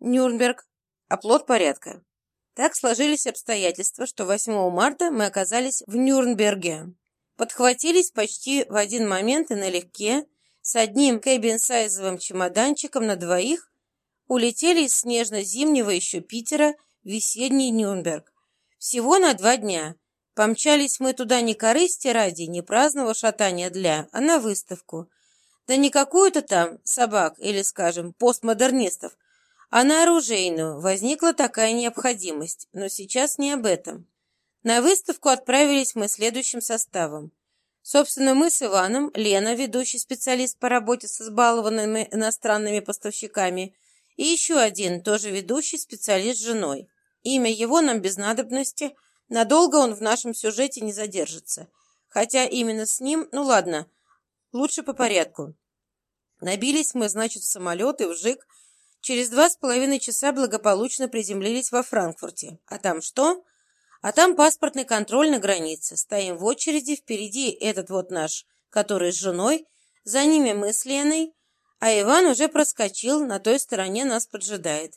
Нюрнберг – оплот порядка. Так сложились обстоятельства, что 8 марта мы оказались в Нюрнберге. Подхватились почти в один момент и налегке, с одним кэбин-сайзовым чемоданчиком на двоих, улетели из снежно-зимнего еще Питера в весенний Нюрнберг. Всего на два дня. Помчались мы туда не корысти ради, не праздного шатания для, а на выставку. Да не какую-то там собак или, скажем, постмодернистов, а на оружейную возникла такая необходимость, но сейчас не об этом. На выставку отправились мы следующим составом. Собственно, мы с Иваном, Лена, ведущий специалист по работе с избалованными иностранными поставщиками, и еще один, тоже ведущий специалист с женой. Имя его нам без надобности, надолго он в нашем сюжете не задержится. Хотя именно с ним, ну ладно, лучше по порядку. Набились мы, значит, в самолет и вжик. Через два с половиной часа благополучно приземлились во Франкфурте. А там что? А там паспортный контроль на границе. Стоим в очереди, впереди этот вот наш, который с женой, за ними мы с Леной, а Иван уже проскочил, на той стороне нас поджидает.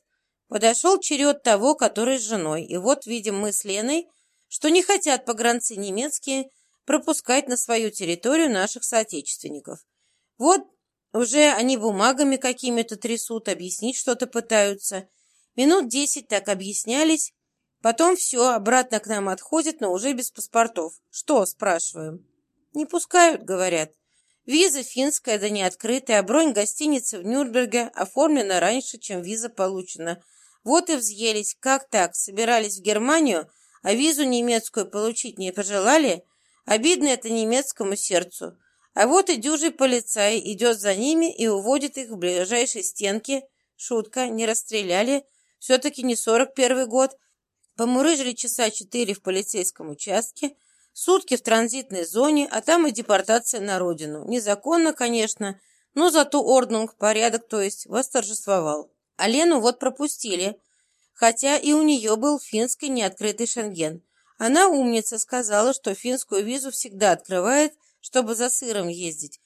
Подошел черед того, который с женой, и вот видим мы с Леной, что не хотят погранцы немецкие пропускать на свою территорию наших соотечественников. Вот уже они бумагами какими-то трясут, объяснить что-то пытаются. Минут десять так объяснялись, потом все, обратно к нам отходят, но уже без паспортов. Что, спрашиваем? Не пускают, говорят. Виза финская, да не открытая, а бронь гостиницы в Нюрнберге оформлена раньше, чем виза получена. Вот и взъелись. Как так? Собирались в Германию, а визу немецкую получить не пожелали? Обидно это немецкому сердцу. А вот и дюжий полицай идет за ними и уводит их в ближайшей стенке. Шутка, не расстреляли. Все-таки не сорок первый год. Помурыжили часа четыре в полицейском участке. Сутки в транзитной зоне, а там и депортация на родину. Незаконно, конечно, но зато орднунг, порядок, то есть, восторжествовал. А Лену вот пропустили, хотя и у нее был финский неоткрытый шенген. Она умница, сказала, что финскую визу всегда открывает, чтобы за сыром ездить.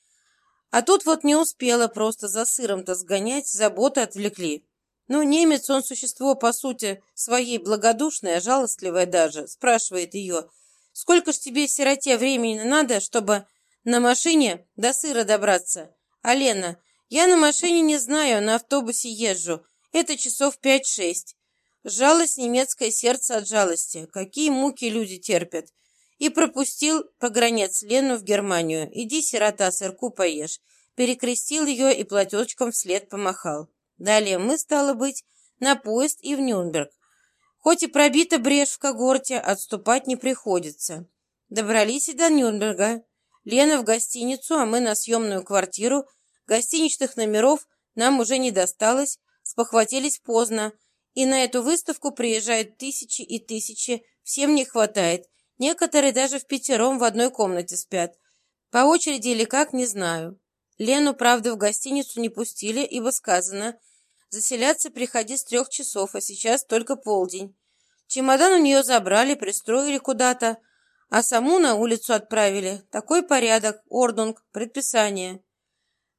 А тут вот не успела просто за сыром-то сгонять, заботы отвлекли. Ну, немец, он существо, по сути, своей благодушное, жалостливое даже, спрашивает ее – Сколько ж тебе, сироте, времени надо, чтобы на машине до сыра добраться? А Лена, я на машине не знаю, на автобусе езжу. Это часов пять-шесть. Жалость немецкое сердце от жалости. Какие муки люди терпят. И пропустил погранец Лену в Германию. Иди, сирота, сырку поешь. Перекрестил ее и платочком вслед помахал. Далее мы, стало быть, на поезд и в Нюрнберг. Хоть и пробита брешь в когорте, отступать не приходится. Добрались и до Нюрнберга. Лена в гостиницу, а мы на съемную квартиру. Гостиничных номеров нам уже не досталось, спохватились поздно. И на эту выставку приезжают тысячи и тысячи, всем не хватает. Некоторые даже в пятером в одной комнате спят. По очереди или как, не знаю. Лену, правда, в гостиницу не пустили, ибо сказано – Заселяться приходи с трех часов, а сейчас только полдень. Чемодан у нее забрали, пристроили куда-то, а саму на улицу отправили. Такой порядок, ордунг, предписание.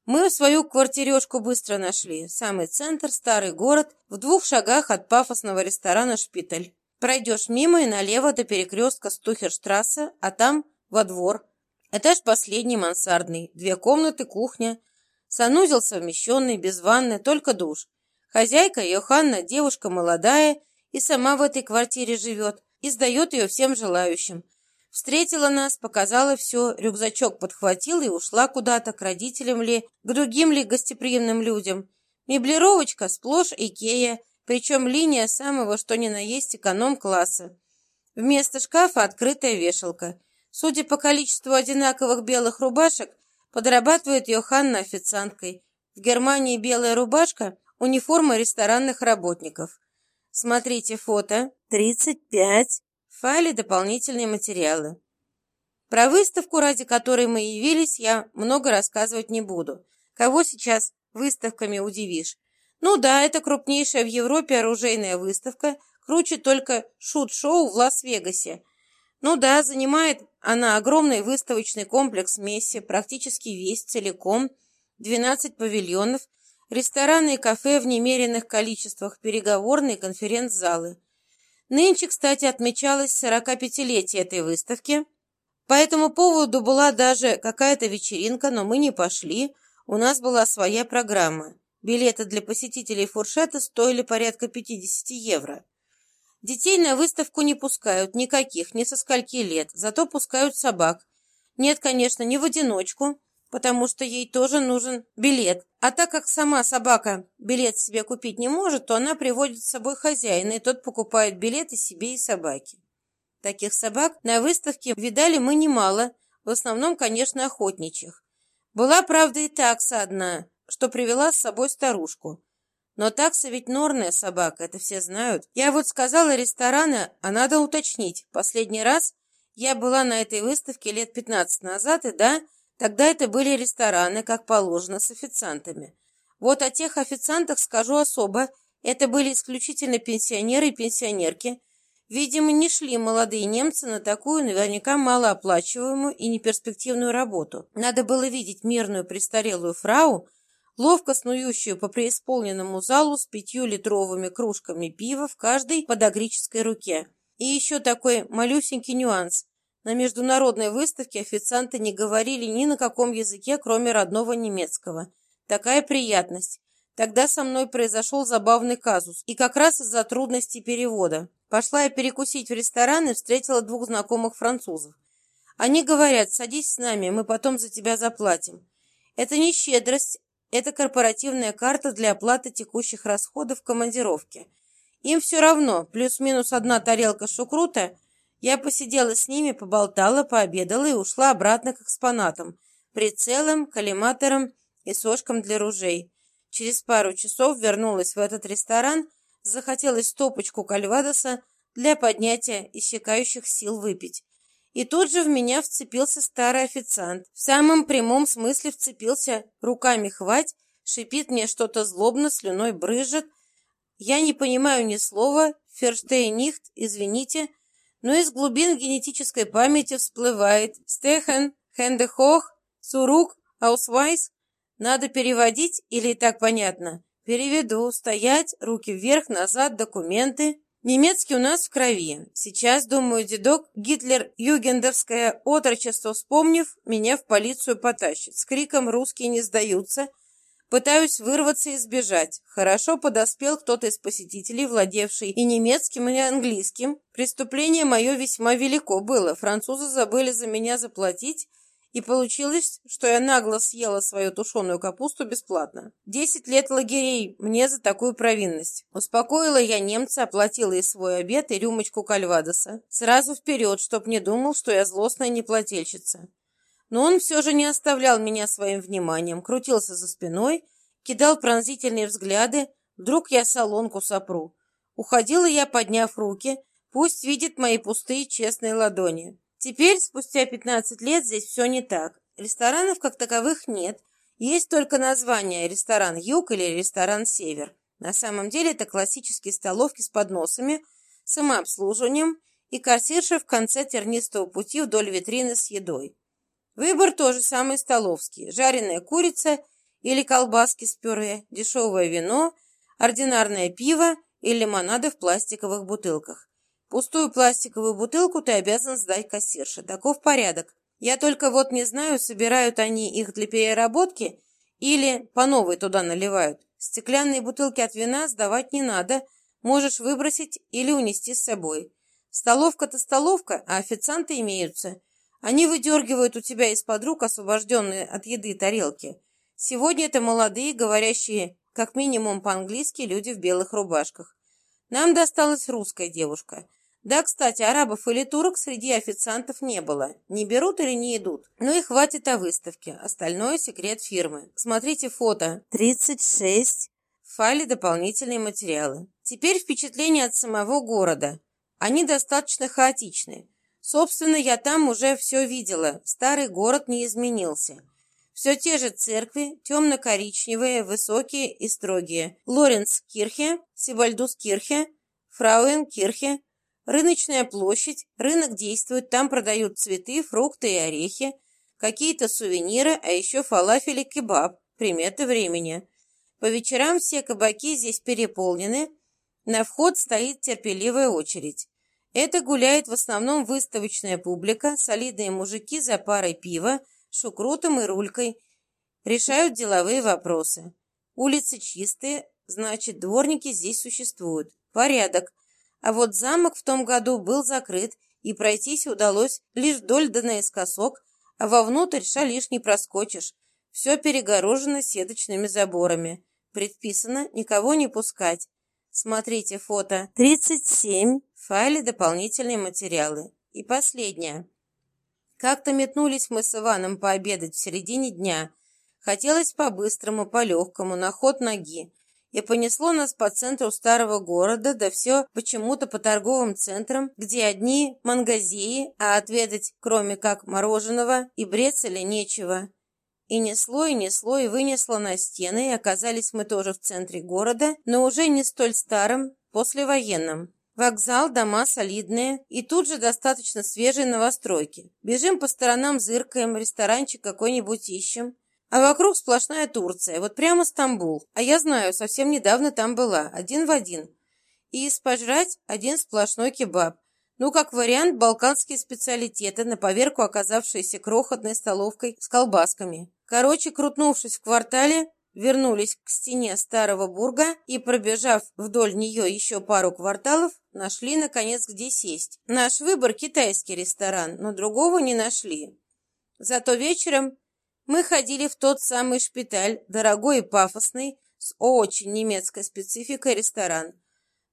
Мы свою квартирешку быстро нашли. Самый центр, старый город, в двух шагах от пафосного ресторана «Шпиталь». Пройдешь мимо и налево до перекрестка Стухерштрассе, а там во двор. Этаж последний, мансардный. Две комнаты, кухня. Санузел совмещенный, без ванны, только душ. Хозяйка Йоханна девушка молодая и сама в этой квартире живет, и сдает ее всем желающим. Встретила нас, показала все, рюкзачок подхватила и ушла куда-то, к родителям ли, к другим ли гостеприимным людям. Меблировочка сплошь Икея, причем линия самого что ни на есть эконом-класса. Вместо шкафа открытая вешалка. Судя по количеству одинаковых белых рубашек, подрабатывает Йоханна официанткой. В Германии белая рубашка Униформа ресторанных работников. Смотрите фото 35. В файле дополнительные материалы. Про выставку, ради которой мы явились, я много рассказывать не буду. Кого сейчас выставками удивишь? Ну да, это крупнейшая в Европе оружейная выставка, круче только шут-шоу в Лас-Вегасе. Ну да, занимает она огромный выставочный комплекс Месси, практически весь целиком, 12 павильонов – рестораны и кафе в немеренных количествах, переговорные конференц-залы. Нынче, кстати, отмечалось 45-летие этой выставки. По этому поводу была даже какая-то вечеринка, но мы не пошли, у нас была своя программа. Билеты для посетителей фуршета стоили порядка 50 евро. Детей на выставку не пускают, никаких, ни со скольки лет, зато пускают собак. Нет, конечно, не в одиночку, потому что ей тоже нужен билет. А так как сама собака билет себе купить не может, то она приводит с собой хозяина, и тот покупает билеты себе и собаке. Таких собак на выставке видали мы немало, в основном, конечно, охотничьих. Была, правда, и такса одна, что привела с собой старушку. Но такса ведь норная собака, это все знают. Я вот сказала рестораны, а надо уточнить. Последний раз я была на этой выставке лет 15 назад, и да, тогда это были рестораны, как положено, с официантами. Вот о тех официантах скажу особо. Это были исключительно пенсионеры и пенсионерки. Видимо, не шли молодые немцы на такую наверняка малооплачиваемую и неперспективную работу. Надо было видеть мирную престарелую фрау, ловко снующую по преисполненному залу с пятью литровыми кружками пива в каждой подогрической руке. И еще такой малюсенький нюанс. На международной выставке официанты не говорили ни на каком языке, кроме родного немецкого. Такая приятность. Тогда со мной произошел забавный казус, и как раз из-за трудностей перевода. Пошла я перекусить в ресторан и встретила двух знакомых французов. Они говорят, садись с нами, мы потом за тебя заплатим. Это не щедрость, это корпоративная карта для оплаты текущих расходов в командировке. Им все равно, плюс-минус одна тарелка шукрута. Я посидела с ними, поболтала, пообедала и ушла обратно к экспонатам, прицелам, коллиматорам и сошкам для ружей. Через пару часов вернулась в этот ресторан, захотелось стопочку кальвадоса для поднятия иссякающих сил выпить. И тут же в меня вцепился старый официант. В самом прямом смысле вцепился, руками хвать, шипит мне что-то злобно, слюной брызжет. Я не понимаю ни слова, ферштейнихт, извините, но из глубин генетической памяти всплывает «stehen», «Hände hoch», «zurück», «Ausweis». Надо переводить или и так понятно? Переведу. Стоять, руки вверх, назад, документы. Немецкий у нас в крови. Сейчас, думаю, дедок Гитлер-югендовское отрочество вспомнив, меня в полицию потащит. С криком «Русские не сдаются!» Пытаюсь вырваться и сбежать. Хорошо подоспел кто-то из посетителей, владевший и немецким, и английским. Преступление мое весьма велико было. Французы забыли за меня заплатить, и получилось, что я нагло съела свою тушеную капусту бесплатно. Десять лет лагерей мне за такую провинность. Успокоила я немца, оплатила и свой обед, и рюмочку кальвадоса. Сразу вперед, чтоб не думал, что я злостная неплательщица. Но он все же не оставлял меня своим вниманием, крутился за спиной, кидал пронзительные взгляды. Вдруг я солонку сопру. Уходила я, подняв руки, пусть видит мои пустые честные ладони. Теперь, спустя 15 лет, здесь все не так. Ресторанов как таковых нет. Есть только название «Ресторан Юг» или «Ресторан Север». На самом деле это классические столовки с подносами, самообслуживанием и кассирша в конце тернистого пути вдоль витрины с едой. Выбор тоже самый столовский. Жареная курица или колбаски с пюре, дешевое вино, ординарное пиво и лимонады в пластиковых бутылках. Пустую пластиковую бутылку ты обязан сдать кассирше. Таков порядок. Я только вот не знаю, собирают они их для переработки или по новой туда наливают. Стеклянные бутылки от вина сдавать не надо. Можешь выбросить или унести с собой. Столовка-то столовка, а официанты имеются. Они выдергивают у тебя из-под рук освобожденные от еды тарелки. Сегодня это молодые, говорящие как минимум по-английски люди в белых рубашках. Нам досталась русская девушка. Да, кстати, арабов или турок среди официантов не было. Не берут или не идут. Ну и хватит о выставке. Остальное секрет фирмы. Смотрите фото. 36. В файле дополнительные материалы. Теперь впечатления от самого города. Они достаточно хаотичны. Собственно, я там уже все видела. Старый город не изменился. Все те же церкви, темно-коричневые, высокие и строгие. Лоренс-Кирхе, Сибальдус-Кирхе, Фрауен-Кирхе, Рыночная площадь, рынок действует, там продают цветы, фрукты и орехи, какие-то сувениры, а еще фалафель и кебаб, приметы времени. По вечерам все кабаки здесь переполнены, на вход стоит терпеливая очередь. Это гуляет в основном выставочная публика, солидные мужики за парой пива, шукрутом и рулькой, решают деловые вопросы. Улицы чистые, значит, дворники здесь существуют. Порядок. А вот замок в том году был закрыт, и пройтись удалось лишь вдоль да наискосок, а вовнутрь шалиш не проскочишь. Все перегорожено сеточными заборами. Предписано никого не пускать. Смотрите фото 37, в файле дополнительные материалы. И последнее. Как-то метнулись мы с Иваном пообедать в середине дня. Хотелось по-быстрому, по-легкому, на ход ноги. И понесло нас по центру старого города, да все почему-то по торговым центрам, где одни мангазеи, а отведать, кроме как мороженого и брецеля, нечего. И несло, и несло, и вынесло на стены, и оказались мы тоже в центре города, но уже не столь старым, послевоенным. Вокзал, дома солидные и тут же достаточно свежие новостройки. Бежим по сторонам, зыркаем, ресторанчик какой-нибудь ищем. А вокруг сплошная Турция, вот прямо Стамбул. А я знаю, совсем недавно там была, один в один. И пожрать один сплошной кебаб. Ну, как вариант, балканские специалитеты, на поверку оказавшиеся крохотной столовкой с колбасками. Короче, крутнувшись в квартале, вернулись к стене старого бурга и, пробежав вдоль нее еще пару кварталов, нашли, наконец, где сесть. Наш выбор – китайский ресторан, но другого не нашли. Зато вечером мы ходили в тот самый шпиталь, дорогой и пафосный, с очень немецкой спецификой ресторан.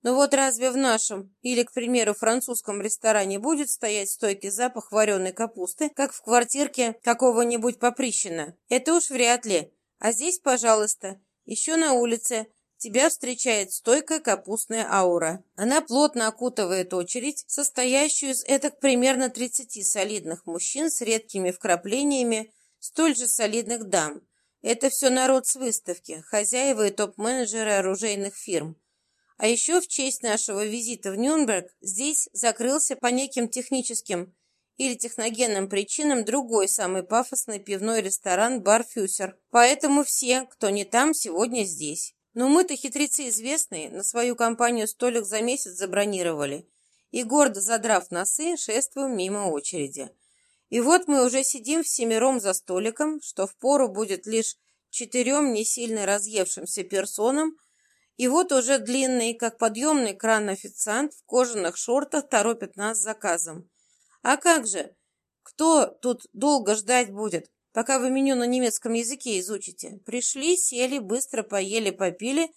Но вот разве в нашем или, к примеру, французском ресторане будет стоять стойкий запах вареной капусты, как в квартирке какого-нибудь поприщина? Это уж вряд ли. А здесь, пожалуйста, еще на улице тебя встречает стойкая капустная аура. Она плотно окутывает очередь, состоящую из этак примерно 30 солидных мужчин с редкими вкраплениями столь же солидных дам. Это все народ с выставки, хозяева и топ-менеджеры оружейных фирм. А еще в честь нашего визита в Нюрнберг здесь закрылся по неким техническим или техногенным причинам другой самый пафосный пивной ресторан «Бар Фюсер». Поэтому все, кто не там, сегодня здесь. Но мы-то хитрецы известные, на свою компанию столик за месяц забронировали. И гордо задрав носы, шествуем мимо очереди. И вот мы уже сидим всемиром за столиком, что впору будет лишь четырем не сильно разъевшимся персонам – и вот уже длинный, как подъемный кран официант в кожаных шортах торопит нас с заказом. А как же? Кто тут долго ждать будет, пока вы меню на немецком языке изучите? Пришли, сели, быстро поели, попили,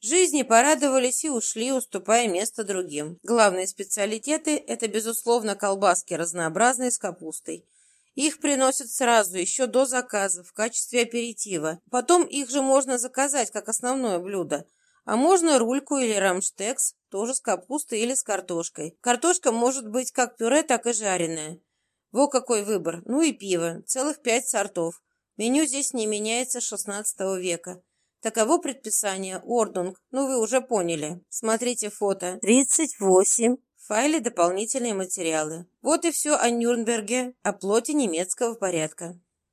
жизни порадовались и ушли, уступая место другим. Главные специалитеты – это, безусловно, колбаски разнообразные с капустой. Их приносят сразу, еще до заказа, в качестве аперитива. Потом их же можно заказать как основное блюдо – а можно рульку или рамштекс, тоже с капустой или с картошкой. Картошка может быть как пюре, так и жареная. Во какой выбор. Ну и пиво. Целых пять сортов. Меню здесь не меняется с 16 века. Таково предписание. Ordnung. Ну вы уже поняли. Смотрите фото. 38. В файле дополнительные материалы. Вот и все о Нюрнберге, о плоти немецкого порядка.